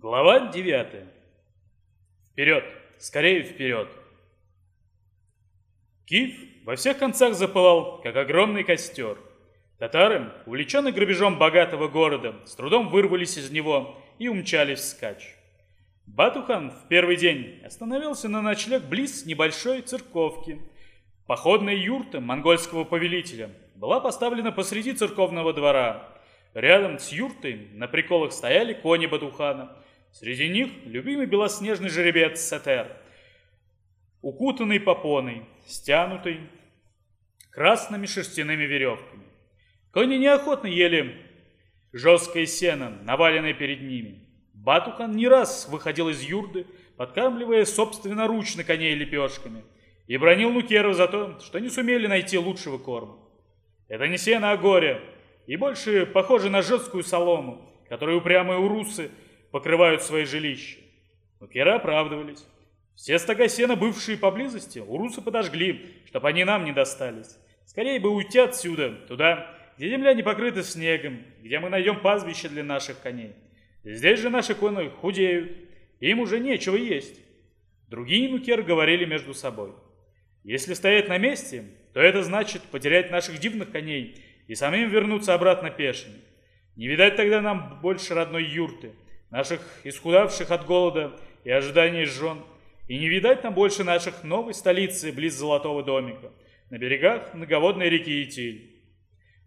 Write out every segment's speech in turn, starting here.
Глава 9. Вперед! Скорее вперед! Киев во всех концах запылал, как огромный костер. Татары, увлеченные грабежом богатого города, с трудом вырвались из него и умчались вскачь. Батухан в первый день остановился на ночлег близ небольшой церковки. Походная юрта монгольского повелителя была поставлена посреди церковного двора. Рядом с юртой на приколах стояли кони Батухана. Среди них любимый белоснежный жеребец Сетер, укутанный попоной, стянутый красными шерстяными веревками. Кони неохотно ели жесткое сено, наваленное перед ними. Батухан не раз выходил из юрды, подкармливая собственноручно коней лепешками, и бронил нукеров за то, что не сумели найти лучшего корма. Это не сено, а горе, и больше похоже на жесткую солому, которую упрямые урусы покрывают свои жилища. Нукеры оправдывались. Все стога сена, бывшие поблизости, урусы подожгли, чтобы они нам не достались. Скорее бы уйти отсюда, туда, где земля не покрыта снегом, где мы найдем пастбище для наших коней. Здесь же наши коны худеют, им уже нечего есть. Другие нукеры говорили между собой. Если стоять на месте, то это значит потерять наших дивных коней и самим вернуться обратно пешими. Не видать тогда нам больше родной юрты, наших исхудавших от голода и ожиданий жен, и не видать нам больше наших новой столицы близ Золотого домика, на берегах многоводной реки Итиль.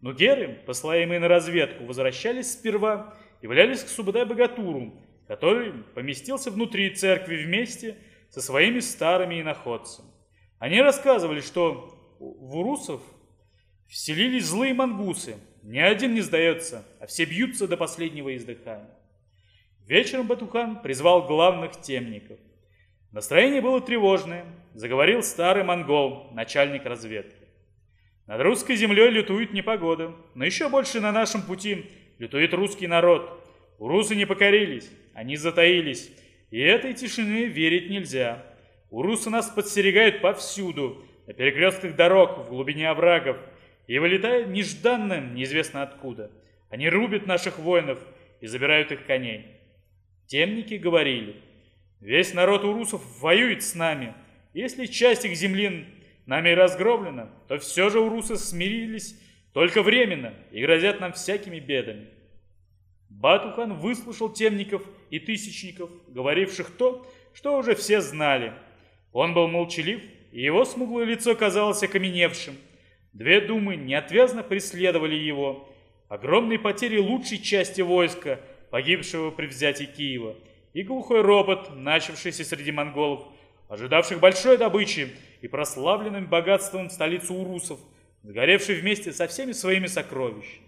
Но геры, посылаемые на разведку, возвращались сперва являлись к Субадай-Богатуру, который поместился внутри церкви вместе со своими старыми иноходцами. Они рассказывали, что в урусов вселились злые мангусы, ни один не сдается, а все бьются до последнего издыхания. Вечером Батухан призвал главных темников. Настроение было тревожное, заговорил старый монгол, начальник разведки. Над русской землей лютует непогода, но еще больше на нашем пути лютует русский народ. Урусы не покорились, они затаились, и этой тишины верить нельзя. Урусы нас подстерегают повсюду, на перекрестках дорог, в глубине оврагов, и вылетают нежданно, неизвестно откуда. Они рубят наших воинов и забирают их коней. Темники говорили, весь народ урусов воюет с нами. Если часть их земли нами разгромлена, то все же урусы смирились только временно и грозят нам всякими бедами. Батухан выслушал темников и тысячников, говоривших то, что уже все знали. Он был молчалив, и его смуглое лицо казалось окаменевшим. Две думы неотвязно преследовали его. Огромные потери лучшей части войска – погибшего при взятии Киева, и глухой ропот, начавшийся среди монголов, ожидавших большой добычи и прославленным богатством столицу урусов, сгоревшей вместе со всеми своими сокровищами.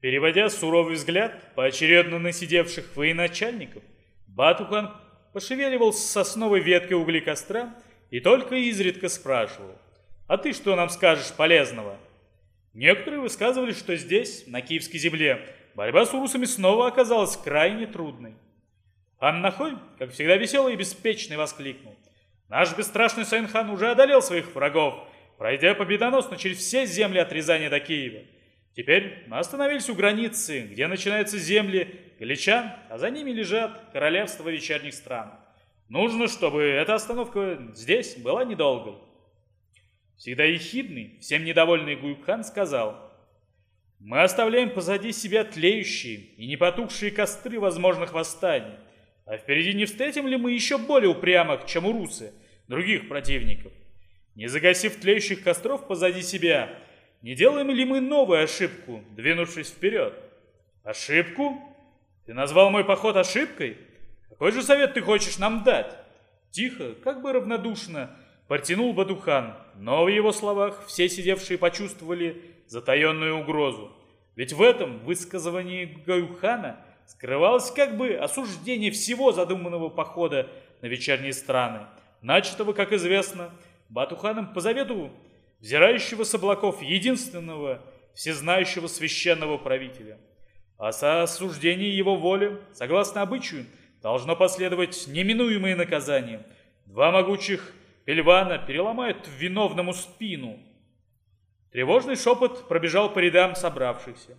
Переводя суровый взгляд поочередно на сидевших военачальников, Батухан пошевеливал сосновой веткой угли костра и только изредка спрашивал, «А ты что нам скажешь полезного?» Некоторые высказывали, что здесь, на Киевской земле, борьба с урусами снова оказалась крайне трудной. Аннахой, как всегда веселый и беспечный, воскликнул. Наш бесстрашный Сайнхан уже одолел своих врагов, пройдя победоносно через все земли от Рязани до Киева. Теперь мы остановились у границы, где начинаются земли Галичан, а за ними лежат королевства вечерних стран. Нужно, чтобы эта остановка здесь была недолгой. Всегда ехидный, всем недовольный Гуйбхан сказал – мы оставляем позади себя тлеющие и не потухшие костры возможных восстаний. А впереди не встретим ли мы еще более упрямых, чем урусы, других противников? Не загасив тлеющих костров позади себя, не делаем ли мы новую ошибку, двинувшись вперед? Ошибку? Ты назвал мой поход ошибкой? Какой же совет ты хочешь нам дать? Тихо, как бы равнодушно, протянул Бадухан, но в его словах все сидевшие почувствовали затаенную угрозу. Ведь в этом высказывании Гаюхана скрывалось как бы осуждение всего задуманного похода на вечерние страны, начатого, как известно, Батуханом по завету взирающего с облаков единственного всезнающего священного правителя. А со осуждения его воли, согласно обычаю, должно последовать неминуемое наказание. Два могучих пельвана переломают виновному спину – Тревожный шепот пробежал по рядам собравшихся.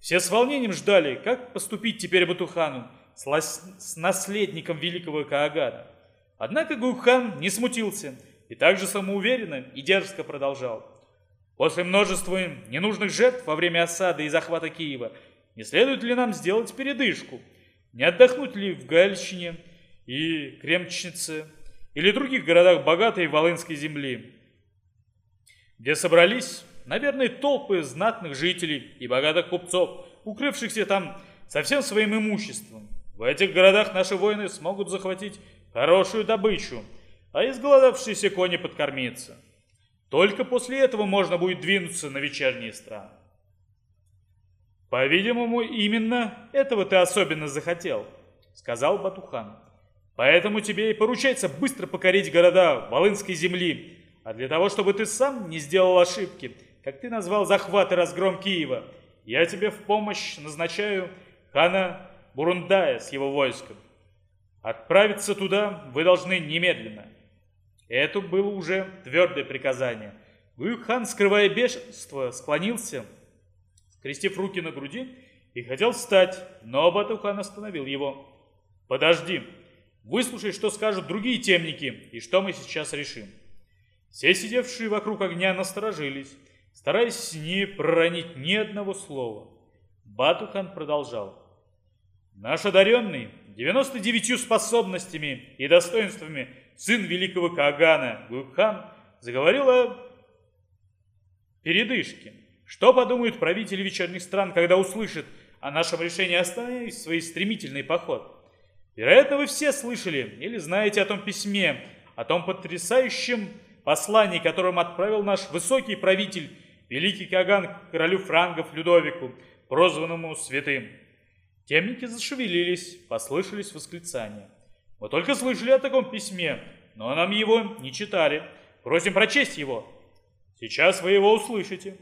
Все с волнением ждали, как поступить теперь Батухану с, наследником великого Каагана. Однако Гухан не смутился и также самоуверенно и дерзко продолжал. После множества ненужных жертв во время осады и захвата Киева не следует ли нам сделать передышку? Не отдохнуть ли в Гальщине и Кремчнице или других городах богатой Волынской земли, где собрались, наверное, толпы знатных жителей и богатых купцов, укрывшихся там со всем своим имуществом. В этих городах наши воины смогут захватить хорошую добычу, а изголодавшиеся кони подкормиться. Только после этого можно будет двинуться на вечерние страны. По-видимому, именно этого ты особенно захотел, сказал Батухан. Поэтому тебе и поручается быстро покорить города Волынской земли, а для того, чтобы ты сам не сделал ошибки, как ты назвал захват и разгром Киева, я тебе в помощь назначаю хана Бурундая с его войском. Отправиться туда вы должны немедленно. Это было уже твердое приказание. Гуюк-хан, скрывая бешенство, склонился, скрестив руки на груди, и хотел встать, но Батухан остановил его. «Подожди, выслушай, что скажут другие темники, и что мы сейчас решим». Все сидевшие вокруг огня насторожились, стараясь не проронить ни одного слова. Батухан продолжал. «Наш одаренный, 99 способностями и достоинствами сын великого Каагана Гукхан заговорил о передышке. Что подумают правители вечерних стран, когда услышат о нашем решении остановить свой стремительный поход? Вероятно, вы все слышали или знаете о том письме, о том потрясающем послании, которым отправил наш высокий правитель, великий Каган, королю франгов Людовику, прозванному святым. Темники зашевелились, послышались восклицания. Мы только слышали о таком письме, но нам его не читали. Просим прочесть его. Сейчас вы его услышите.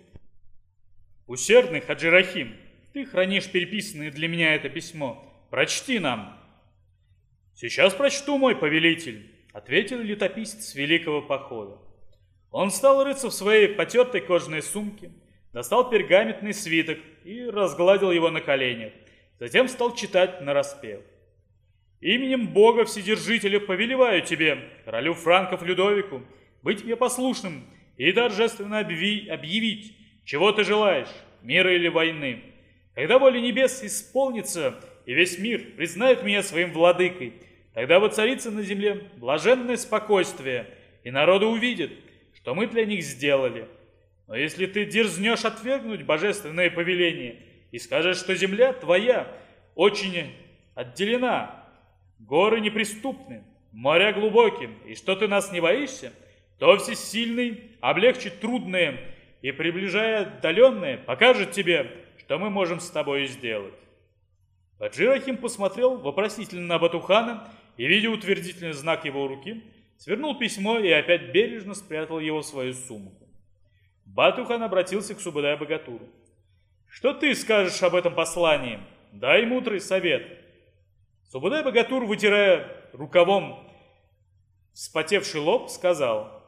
Усердный Хаджирахим, ты хранишь переписанное для меня это письмо. Прочти нам. Сейчас прочту, мой повелитель, ответил летописец великого похода. Он стал рыться в своей потертой кожаной сумке, достал пергаментный свиток и разгладил его на коленях. Затем стал читать на распев. Именем Бога Вседержителя повелеваю тебе, королю Франков Людовику, быть мне послушным и торжественно объяви, объявить, чего ты желаешь, мира или войны. Когда воля небес исполнится, и весь мир признает меня своим владыкой, тогда воцарится на земле блаженное спокойствие, и народы увидят, что мы для них сделали. Но если ты дерзнешь отвергнуть божественное повеление и скажешь, что земля твоя очень отделена, горы неприступны, моря глубоким, и что ты нас не боишься, то всесильный облегчит трудное и, приближая отдаленное, покажет тебе, что мы можем с тобой сделать. Аджирахим посмотрел вопросительно на Батухана и, видя утвердительный знак его руки, свернул письмо и опять бережно спрятал его в свою сумку. Батухан обратился к Субадай Богатуру. «Что ты скажешь об этом послании? Дай мудрый совет». Субадай Богатур, вытирая рукавом вспотевший лоб, сказал,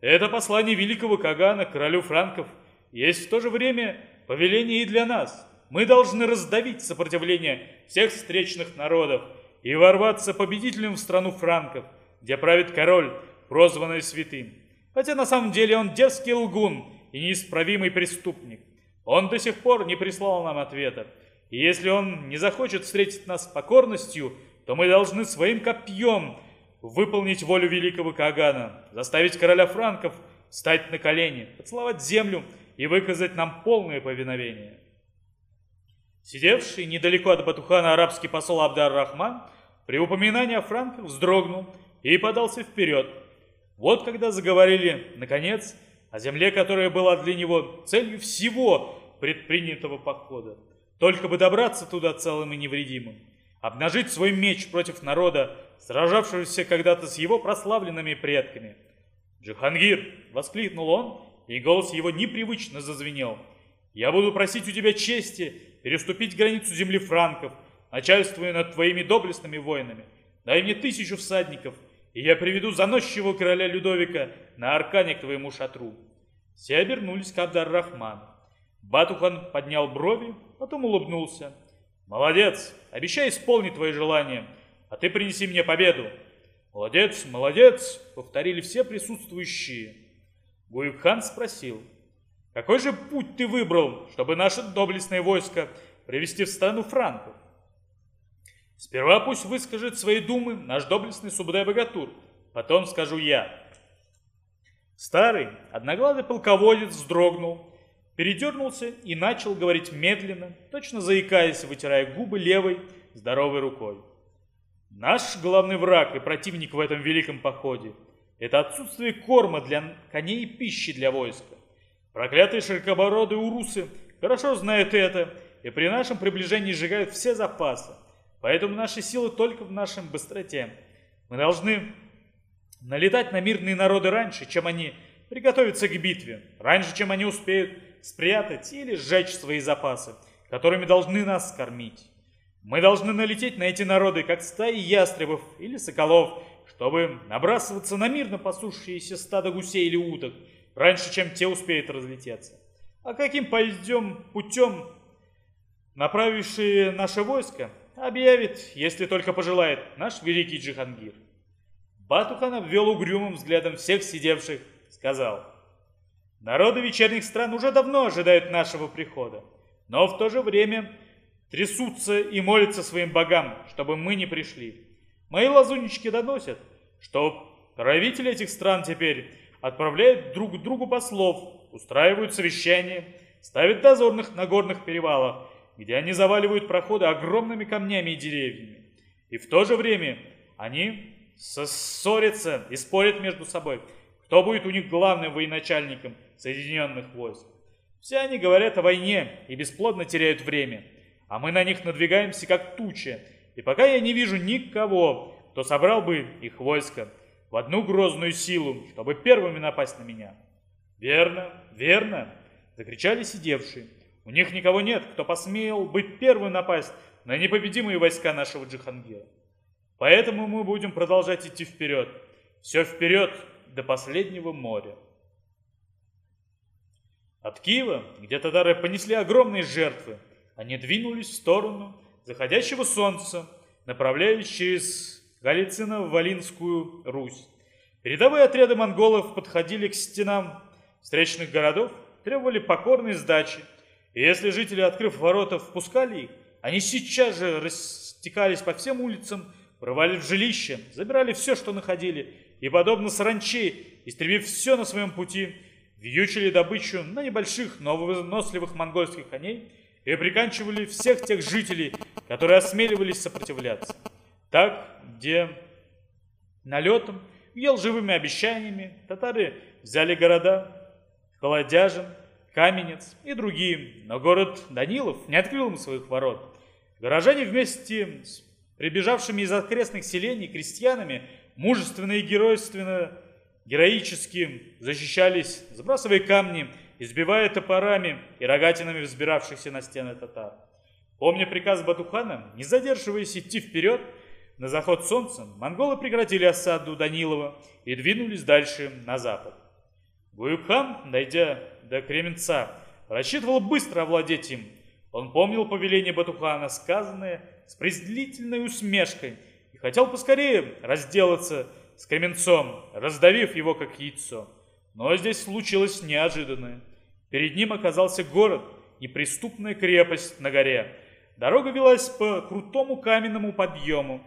«Это послание великого Кагана, королю франков, есть в то же время повеление и для нас. Мы должны раздавить сопротивление всех встречных народов и ворваться победителем в страну франков, где правит король, прозванный святым. Хотя на самом деле он дерзкий лгун и неисправимый преступник. Он до сих пор не прислал нам ответа. И если он не захочет встретить нас покорностью, то мы должны своим копьем выполнить волю великого Кагана, заставить короля франков встать на колени, поцеловать землю и выказать нам полное повиновение. Сидевший недалеко от Батухана арабский посол Абдар-Рахман при упоминании о франках вздрогнул и подался вперед. Вот когда заговорили, наконец, о земле, которая была для него целью всего предпринятого похода. Только бы добраться туда целым и невредимым, обнажить свой меч против народа, сражавшегося когда-то с его прославленными предками. «Джихангир!» — воскликнул он, и голос его непривычно зазвенел. «Я буду просить у тебя чести переступить границу земли франков, начальствуя над твоими доблестными воинами. Дай мне тысячу всадников, и я приведу заносчивого короля Людовика на аркане к твоему шатру». Все обернулись к Абдар-Рахману. Батухан поднял брови, потом улыбнулся. «Молодец! Обещай исполнить твои желания, а ты принеси мне победу!» «Молодец, молодец!» — повторили все присутствующие. Гуюкхан спросил, «Какой же путь ты выбрал, чтобы наше доблестное войско привести в страну франков?» «Сперва пусть выскажет свои думы наш доблестный Субудай-богатур, потом скажу я». Старый, одноглазый полководец вздрогнул, передернулся и начал говорить медленно, точно заикаясь, вытирая губы левой, здоровой рукой. Наш главный враг и противник в этом великом походе – это отсутствие корма для коней и пищи для войска. Проклятые широкобородые урусы хорошо знают это и при нашем приближении сжигают все запасы. Поэтому наши силы только в нашем быстроте. Мы должны налетать на мирные народы раньше, чем они приготовятся к битве, раньше, чем они успеют спрятать или сжечь свои запасы, которыми должны нас кормить. Мы должны налететь на эти народы, как стаи ястребов или соколов, чтобы набрасываться на мирно пасущиеся стадо гусей или уток, раньше, чем те успеют разлететься. А каким пойдем путем, направившие наше войско, объявит, если только пожелает, наш великий Джихангир. Батухан обвел угрюмым взглядом всех сидевших, сказал – Народы вечерних стран уже давно ожидают нашего прихода, но в то же время трясутся и молятся своим богам, чтобы мы не пришли. Мои лазунички доносят, что правители этих стран теперь отправляют друг другу послов, устраивают совещания, ставят дозорных на горных перевалах, где они заваливают проходы огромными камнями и деревьями. И в то же время они ссорятся и спорят между собой, кто будет у них главным военачальником – Соединенных войск. Все они говорят о войне и бесплодно теряют время, а мы на них надвигаемся как туча, и пока я не вижу никого, кто собрал бы их войско в одну грозную силу, чтобы первыми напасть на меня. Верно, верно, закричали сидевшие. У них никого нет, кто посмел бы первым напасть на непобедимые войска нашего Джихангира. Поэтому мы будем продолжать идти вперед. Все вперед до последнего моря. От Киева, где татары понесли огромные жертвы, они двинулись в сторону заходящего солнца, направляясь через Галицино-Волинскую Русь. Передовые отряды монголов подходили к стенам встречных городов, требовали покорной сдачи, и если жители, открыв ворота, впускали их, они сейчас же растекались по всем улицам, врывали в жилище, забирали все, что находили, и, подобно саранче, истребив все на своем пути, вьючили добычу на небольших, но выносливых монгольских коней и приканчивали всех тех жителей, которые осмеливались сопротивляться. Так, где налетом ел живыми обещаниями, татары взяли города Холодяжин, Каменец и другие, но город Данилов не открыл им своих ворот. Горожане вместе с прибежавшими из окрестных селений крестьянами мужественно и геройственно героически защищались, сбрасывая камни, избивая топорами и рогатинами взбиравшихся на стены татар. Помня приказ Батухана, не задерживаясь идти вперед, на заход солнца монголы прекратили осаду Данилова и двинулись дальше на запад. Гуюкхан, дойдя до Кременца, рассчитывал быстро овладеть им. Он помнил повеление Батухана, сказанное с презрительной усмешкой, и хотел поскорее разделаться с Кременцом, раздавив его как яйцо. Но здесь случилось неожиданное. Перед ним оказался город, неприступная крепость на горе. Дорога велась по крутому каменному подъему.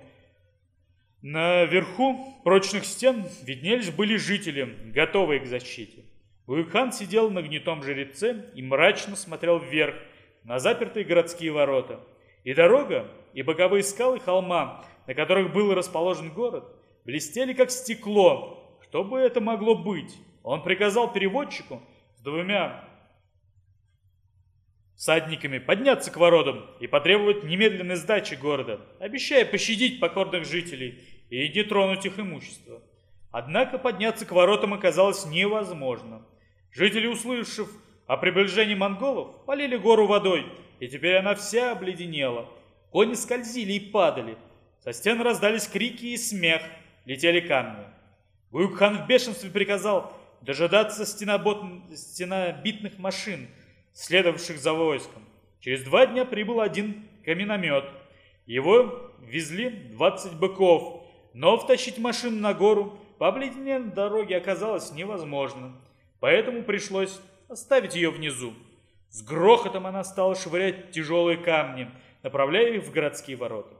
Наверху прочных стен виднелись были жители, готовые к защите. Уйхан сидел на гнетом жеребце и мрачно смотрел вверх, на запертые городские ворота. И дорога, и боковые скалы холма, на которых был расположен город, блестели как стекло. Что бы это могло быть? Он приказал переводчику с двумя всадниками подняться к воротам и потребовать немедленной сдачи города, обещая пощадить покорных жителей и не тронуть их имущество. Однако подняться к воротам оказалось невозможно. Жители, услышав о приближении монголов, полили гору водой, и теперь она вся обледенела. Кони скользили и падали. Со стен раздались крики и смех – летели камни. Гуюкхан в бешенстве приказал дожидаться стенобот... стенобитных машин, следовавших за войском. Через два дня прибыл один каменомет. Его везли 20 быков, но втащить машину на гору по обледененной дороге оказалось невозможно, поэтому пришлось оставить ее внизу. С грохотом она стала швырять тяжелые камни, направляя их в городские ворота.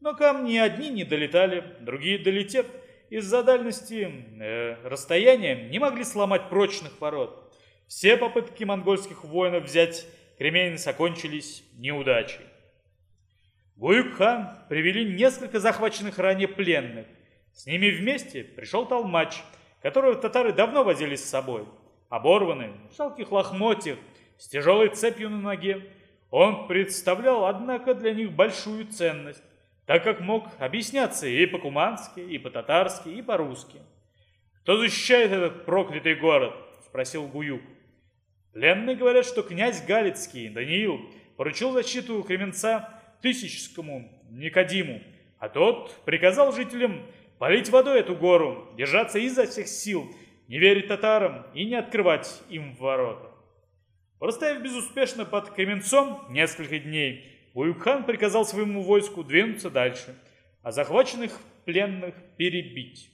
Но камни одни не долетали, другие, долетев, из-за дальности э, расстояния не могли сломать прочных ворот. Все попытки монгольских воинов взять Кременец окончились неудачей. Гуюк-хан привели несколько захваченных ранее пленных. С ними вместе пришел толмач, которого татары давно возили с собой. Оборванный, в жалких лохмотьях, с тяжелой цепью на ноге, он представлял, однако, для них большую ценность так как мог объясняться и по-кумански, и по-татарски, и по-русски. «Кто защищает этот проклятый город?» – спросил Гуюк. Пленные говорят, что князь Галицкий, Даниил, поручил защиту Кременца Тысячскому Никодиму, а тот приказал жителям полить водой эту гору, держаться изо всех сил, не верить татарам и не открывать им ворота. Простояв безуспешно под Кременцом несколько дней, Уюкхан приказал своему войску двинуться дальше, а захваченных пленных перебить.